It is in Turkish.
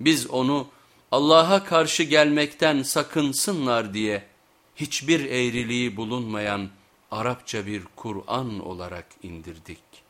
Biz onu Allah'a karşı gelmekten sakınsınlar diye hiçbir eğriliği bulunmayan Arapça bir Kur'an olarak indirdik.